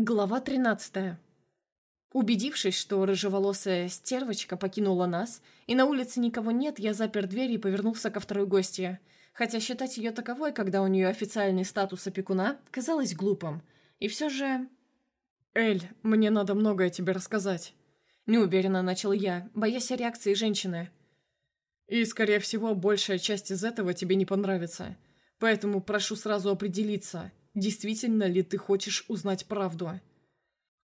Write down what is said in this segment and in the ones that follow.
Глава 13. Убедившись, что рыжеволосая стервочка покинула нас, и на улице никого нет, я запер дверь и повернулся ко второй гостье. Хотя считать ее таковой, когда у нее официальный статус опекуна, казалось глупым. И все же... «Эль, мне надо многое тебе рассказать», — неуверенно начал я, боясь реакции женщины. «И, скорее всего, большая часть из этого тебе не понравится. Поэтому прошу сразу определиться, действительно ли ты хочешь узнать правду?»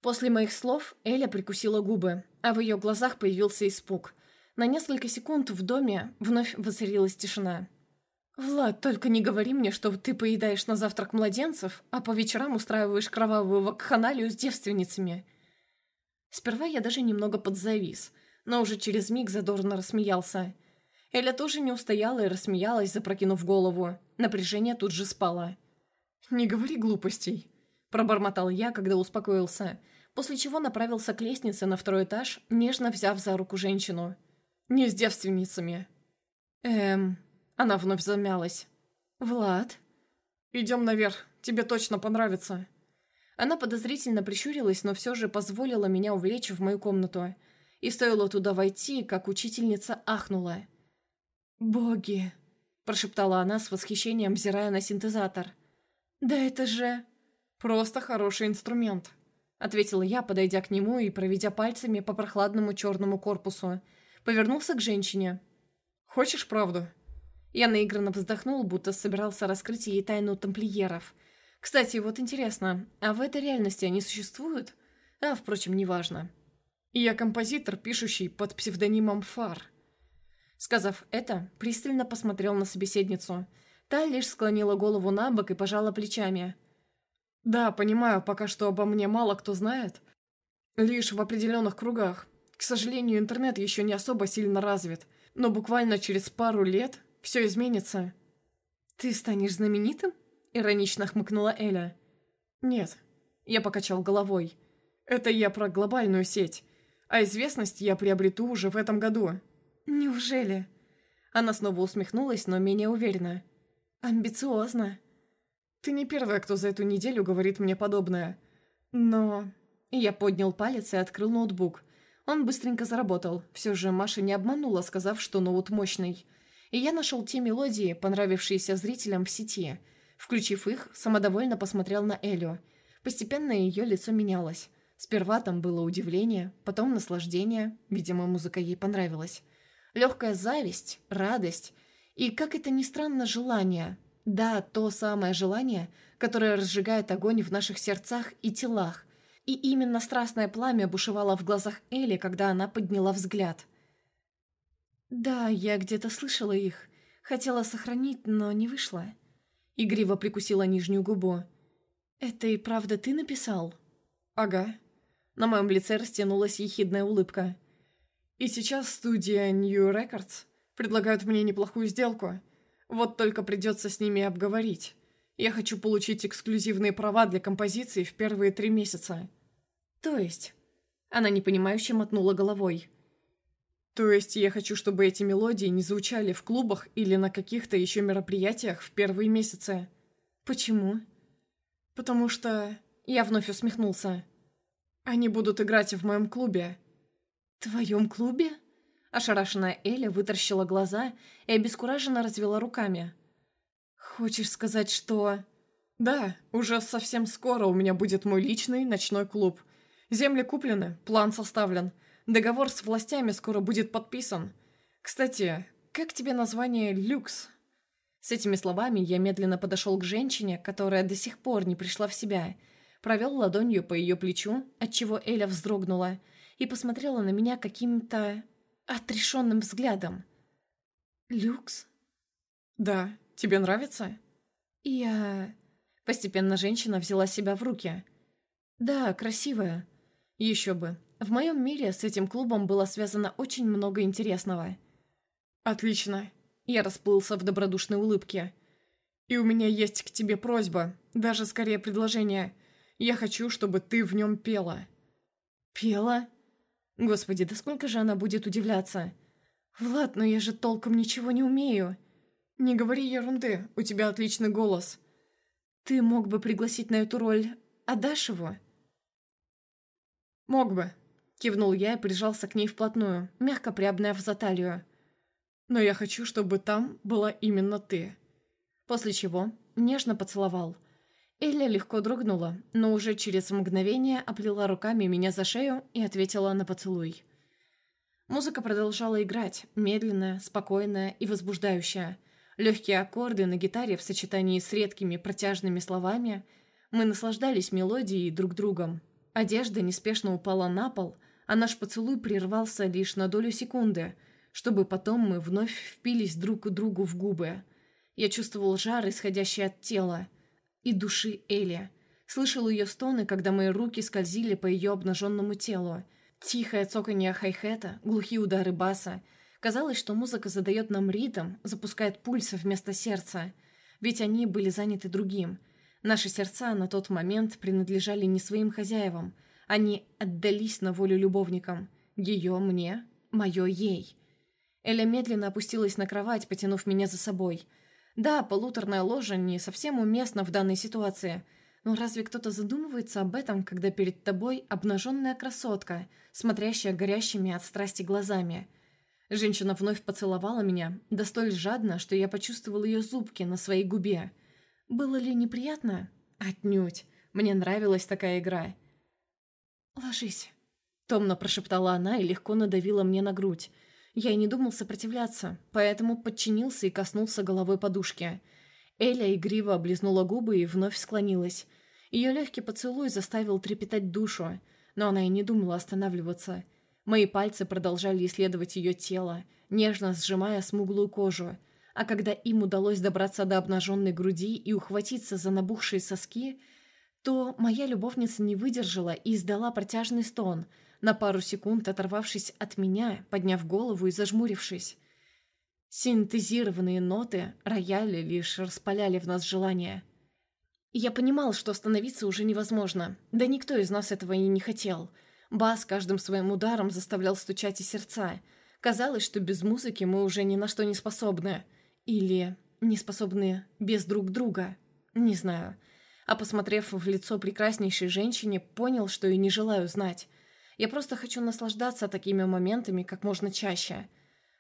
После моих слов Эля прикусила губы, а в ее глазах появился испуг. На несколько секунд в доме вновь воцарилась тишина. «Влад, только не говори мне, что ты поедаешь на завтрак младенцев, а по вечерам устраиваешь кровавую вакханалию с девственницами». Сперва я даже немного подзавис, но уже через миг задорно рассмеялся. Эля тоже не устояла и рассмеялась, запрокинув голову. Напряжение тут же спало. «Не говори глупостей», – пробормотал я, когда успокоился, после чего направился к лестнице на второй этаж, нежно взяв за руку женщину. «Не с девственницами». «Эм...» Она вновь замялась. «Влад?» «Идем наверх, тебе точно понравится». Она подозрительно прищурилась, но все же позволила меня увлечь в мою комнату. И стоило туда войти, как учительница ахнула. «Боги!» – прошептала она с восхищением, взирая на синтезатор – «Да это же...» «Просто хороший инструмент», — ответила я, подойдя к нему и проведя пальцами по прохладному черному корпусу. Повернулся к женщине. «Хочешь правду?» Я наигранно вздохнул, будто собирался раскрыть ей тайну тамплиеров. Кстати, вот интересно, а в этой реальности они существуют? А, впрочем, неважно. «Я композитор, пишущий под псевдонимом Фар». Сказав это, пристально посмотрел на собеседницу — Та лишь склонила голову на бок и пожала плечами. «Да, понимаю, пока что обо мне мало кто знает. Лишь в определенных кругах. К сожалению, интернет еще не особо сильно развит, но буквально через пару лет все изменится». «Ты станешь знаменитым?» — иронично хмыкнула Эля. «Нет», — я покачал головой. «Это я про глобальную сеть, а известность я приобрету уже в этом году». «Неужели?» Она снова усмехнулась, но менее уверенно. Амбициозно. Ты не первая, кто за эту неделю говорит мне подобное. Но... Я поднял палец и открыл ноутбук. Он быстренько заработал. Все же Маша не обманула, сказав, что ноут мощный. И я нашел те мелодии, понравившиеся зрителям в сети. Включив их, самодовольно посмотрел на Элю. Постепенно ее лицо менялось. Сперва там было удивление, потом наслаждение. Видимо, музыка ей понравилась. Легкая зависть, радость и, как это ни странно, желание. Да, то самое желание, которое разжигает огонь в наших сердцах и телах. И именно страстное пламя бушевало в глазах Эли, когда она подняла взгляд. «Да, я где-то слышала их. Хотела сохранить, но не вышло». Игриво прикусила нижнюю губу. «Это и правда ты написал?» «Ага». На моем лице растянулась ехидная улыбка. «И сейчас студия New Records Предлагают мне неплохую сделку. Вот только придется с ними обговорить. Я хочу получить эксклюзивные права для композиции в первые три месяца». «То есть?» Она непонимающе мотнула головой. «То есть я хочу, чтобы эти мелодии не звучали в клубах или на каких-то еще мероприятиях в первые месяцы». «Почему?» «Потому что...» Я вновь усмехнулся. «Они будут играть в моем клубе». «Твоем клубе?» Ошарашенная Эля вытаращила глаза и обескураженно развела руками. «Хочешь сказать, что...» «Да, уже совсем скоро у меня будет мой личный ночной клуб. Земли куплены, план составлен. Договор с властями скоро будет подписан. Кстати, как тебе название «Люкс»?» С этими словами я медленно подошел к женщине, которая до сих пор не пришла в себя, провел ладонью по ее плечу, отчего Эля вздрогнула, и посмотрела на меня каким-то отрешенным взглядом. «Люкс?» «Да, тебе нравится?» «Я...» Постепенно женщина взяла себя в руки. «Да, красивая. Еще бы. В моем мире с этим клубом было связано очень много интересного». «Отлично». Я расплылся в добродушной улыбке. «И у меня есть к тебе просьба, даже скорее предложение. Я хочу, чтобы ты в нем пела». «Пела?» Господи, да сколько же она будет удивляться? Влад, но я же толком ничего не умею. Не говори ерунды, у тебя отличный голос. Ты мог бы пригласить на эту роль Адашеву? «Мог бы», — кивнул я и прижался к ней вплотную, мягко приобняв за талию. «Но я хочу, чтобы там была именно ты». После чего нежно поцеловал. Элля легко дрогнула, но уже через мгновение оплела руками меня за шею и ответила на поцелуй. Музыка продолжала играть, медленная, спокойная и возбуждающая. Легкие аккорды на гитаре в сочетании с редкими протяжными словами. Мы наслаждались мелодией друг другом. Одежда неспешно упала на пол, а наш поцелуй прервался лишь на долю секунды, чтобы потом мы вновь впились друг к другу в губы. Я чувствовал жар, исходящий от тела, и души Эли. Слышал ее стоны, когда мои руки скользили по ее обнаженному телу. Тихое цоканье хай-хета, глухие удары баса. Казалось, что музыка задает нам ритм, запускает пульсы вместо сердца. Ведь они были заняты другим. Наши сердца на тот момент принадлежали не своим хозяевам. Они отдались на волю любовникам. Ее мне, мое ей. Эля медленно опустилась на кровать, потянув меня за собой – да, полуторная ложа не совсем уместна в данной ситуации, но разве кто-то задумывается об этом, когда перед тобой обнаженная красотка, смотрящая горящими от страсти глазами? Женщина вновь поцеловала меня, да столь жадно, что я почувствовал ее зубки на своей губе. Было ли неприятно? Отнюдь. Мне нравилась такая игра. «Ложись», — томно прошептала она и легко надавила мне на грудь, я и не думал сопротивляться, поэтому подчинился и коснулся головой подушки. Эля игриво облизнула губы и вновь склонилась. Ее легкий поцелуй заставил трепетать душу, но она и не думала останавливаться. Мои пальцы продолжали исследовать ее тело, нежно сжимая смуглую кожу, а когда им удалось добраться до обнаженной груди и ухватиться за набухшие соски, то моя любовница не выдержала и издала протяжный стон — на пару секунд оторвавшись от меня, подняв голову и зажмурившись. Синтезированные ноты рояля лишь распаляли в нас желание. Я понимал, что остановиться уже невозможно, да никто из нас этого и не хотел. Бас каждым своим ударом заставлял стучать и сердца. Казалось, что без музыки мы уже ни на что не способны. Или не способны без друг друга. Не знаю. А посмотрев в лицо прекраснейшей женщине, понял, что и не желаю знать. Я просто хочу наслаждаться такими моментами как можно чаще.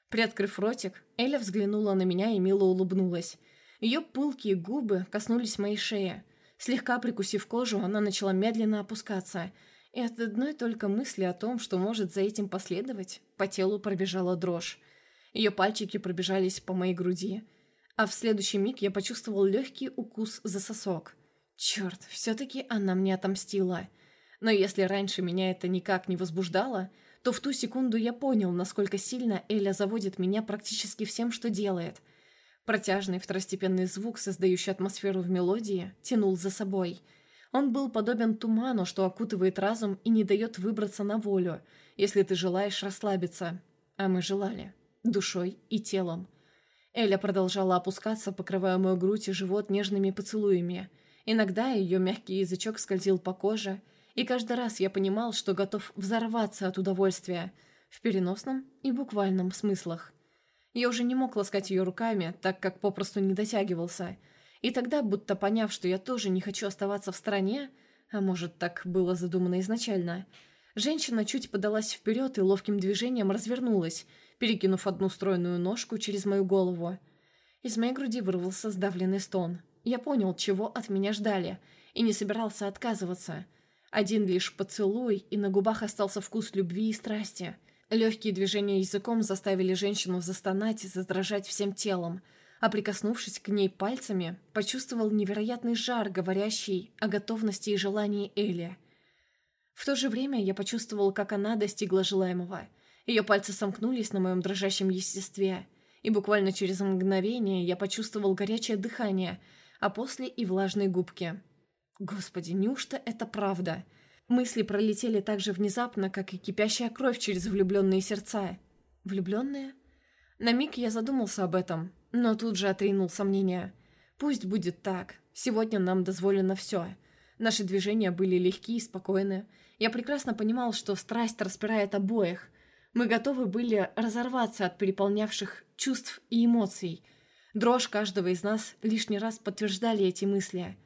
Приоткрыв ротик, Эля взглянула на меня и мило улыбнулась. Ее пылкие губы коснулись моей шеи. Слегка прикусив кожу, она начала медленно опускаться. И от одной только мысли о том, что может за этим последовать, по телу пробежала дрожь. Ее пальчики пробежались по моей груди. А в следующий миг я почувствовал легкий укус за сосок. Черт, все-таки она мне отомстила. Но если раньше меня это никак не возбуждало, то в ту секунду я понял, насколько сильно Эля заводит меня практически всем, что делает. Протяжный второстепенный звук, создающий атмосферу в мелодии, тянул за собой. Он был подобен туману, что окутывает разум и не дает выбраться на волю, если ты желаешь расслабиться. А мы желали. Душой и телом. Эля продолжала опускаться, покрывая мою грудь и живот нежными поцелуями. Иногда ее мягкий язычок скользил по коже – и каждый раз я понимал, что готов взорваться от удовольствия, в переносном и буквальном смыслах. Я уже не мог ласкать ее руками, так как попросту не дотягивался. И тогда, будто поняв, что я тоже не хочу оставаться в стороне, а может, так было задумано изначально, женщина чуть подалась вперед и ловким движением развернулась, перекинув одну стройную ножку через мою голову. Из моей груди вырвался сдавленный стон. Я понял, чего от меня ждали, и не собирался отказываться — один лишь поцелуй, и на губах остался вкус любви и страсти. Легкие движения языком заставили женщину застонать и задрожать всем телом, а прикоснувшись к ней пальцами, почувствовал невероятный жар, говорящий о готовности и желании Эли. В то же время я почувствовал, как она достигла желаемого. Ее пальцы сомкнулись на моем дрожащем естестве, и буквально через мгновение я почувствовал горячее дыхание, а после и влажные губки – Господи, неужто это правда? Мысли пролетели так же внезапно, как и кипящая кровь через влюбленные сердца. Влюбленные? На миг я задумался об этом, но тут же отринул сомнения. Пусть будет так. Сегодня нам дозволено все. Наши движения были легкие и спокойны. Я прекрасно понимал, что страсть распирает обоих. Мы готовы были разорваться от переполнявших чувств и эмоций. Дрожь каждого из нас лишний раз подтверждали эти мысли –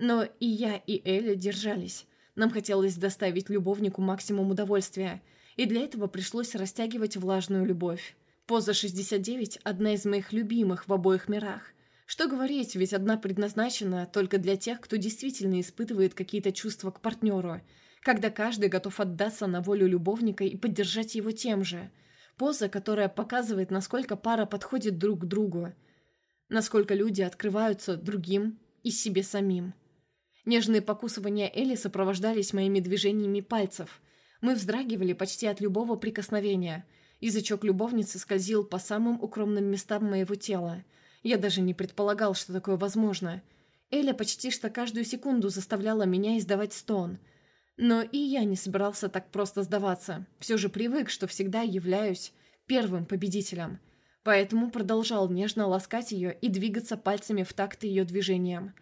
но и я, и Эля держались. Нам хотелось доставить любовнику максимум удовольствия, и для этого пришлось растягивать влажную любовь. Поза 69 – одна из моих любимых в обоих мирах. Что говорить, ведь одна предназначена только для тех, кто действительно испытывает какие-то чувства к партнеру, когда каждый готов отдаться на волю любовника и поддержать его тем же. Поза, которая показывает, насколько пара подходит друг к другу, насколько люди открываются другим и себе самим. Нежные покусывания Элли сопровождались моими движениями пальцев. Мы вздрагивали почти от любого прикосновения. Язычок любовницы скользил по самым укромным местам моего тела. Я даже не предполагал, что такое возможно. Эля почти что каждую секунду заставляла меня издавать стон. Но и я не собирался так просто сдаваться. Все же привык, что всегда являюсь первым победителем. Поэтому продолжал нежно ласкать ее и двигаться пальцами в такт ее движениям.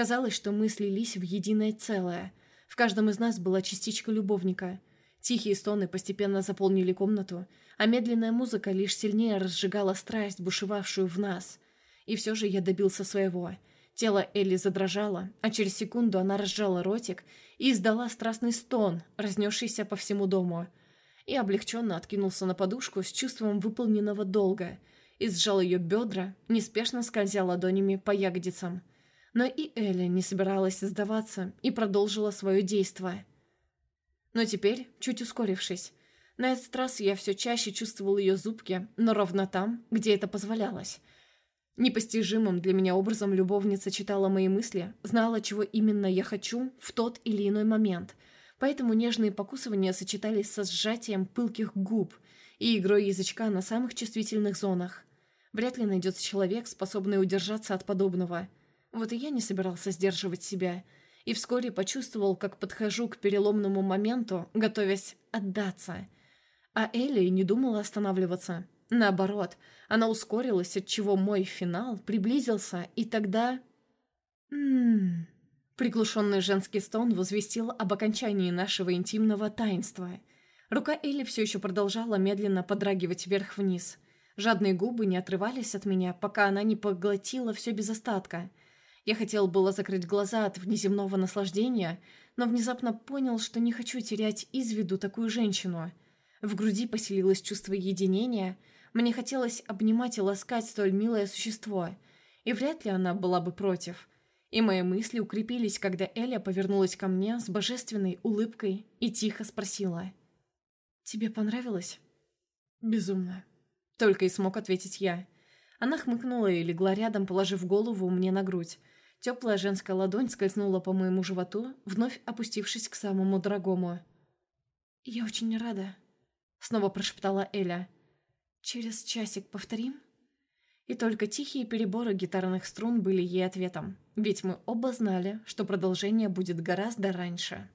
Казалось, что мы слились в единое целое. В каждом из нас была частичка любовника. Тихие стоны постепенно заполнили комнату, а медленная музыка лишь сильнее разжигала страсть, бушевавшую в нас. И все же я добился своего. Тело Элли задрожало, а через секунду она разжала ротик и издала страстный стон, разнесшийся по всему дому. И облегченно откинулся на подушку с чувством выполненного долга и сжал ее бедра, неспешно скользя ладонями по ягодицам. Но и Эля не собиралась сдаваться и продолжила свое действие. Но теперь, чуть ускорившись, на этот раз я все чаще чувствовал ее зубки, но ровно там, где это позволялось. Непостижимым для меня образом любовница читала мои мысли, знала, чего именно я хочу в тот или иной момент, поэтому нежные покусывания сочетались со сжатием пылких губ и игрой язычка на самых чувствительных зонах. Вряд ли найдется человек, способный удержаться от подобного – вот и я не собирался сдерживать себя, и вскоре почувствовал, как подхожу к переломному моменту, готовясь отдаться. А Элли не думала останавливаться. Наоборот, она ускорилась, отчего мой финал приблизился, и тогда... Ммм... Приглушенный женский стон возвестил об окончании нашего интимного таинства. Рука Элли все еще продолжала медленно подрагивать вверх-вниз. Жадные губы не отрывались от меня, пока она не поглотила все без остатка. Я хотел было закрыть глаза от внеземного наслаждения, но внезапно понял, что не хочу терять из виду такую женщину. В груди поселилось чувство единения, мне хотелось обнимать и ласкать столь милое существо, и вряд ли она была бы против. И мои мысли укрепились, когда Эля повернулась ко мне с божественной улыбкой и тихо спросила. «Тебе понравилось?» «Безумно», — только и смог ответить я. Она хмыкнула и легла рядом, положив голову мне на грудь, Теплая женская ладонь скользнула по моему животу, вновь опустившись к самому дорогому. «Я очень рада», — снова прошептала Эля. «Через часик повторим?» И только тихие переборы гитарных струн были ей ответом, ведь мы оба знали, что продолжение будет гораздо раньше.